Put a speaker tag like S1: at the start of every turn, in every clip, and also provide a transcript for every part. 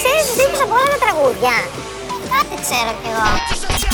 S1: ξέρεις, δείχνεις από όλα τα τραγούδια. Κάτι ξέρω κι εγώ.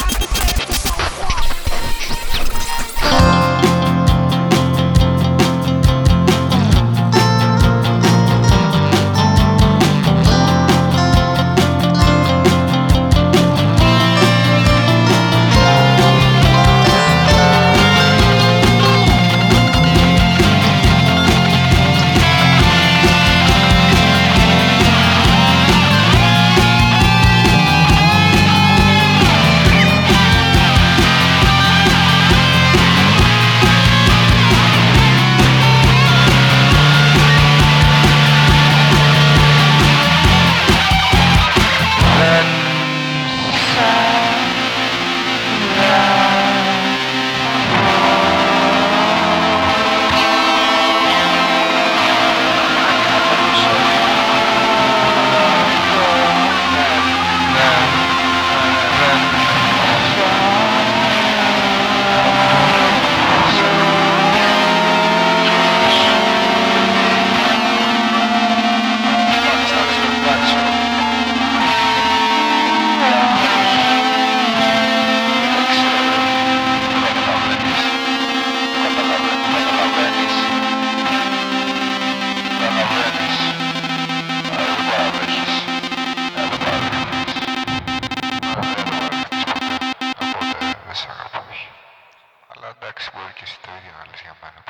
S1: σίγουρα και εισιτήρια για μένα,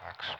S1: εντάξει.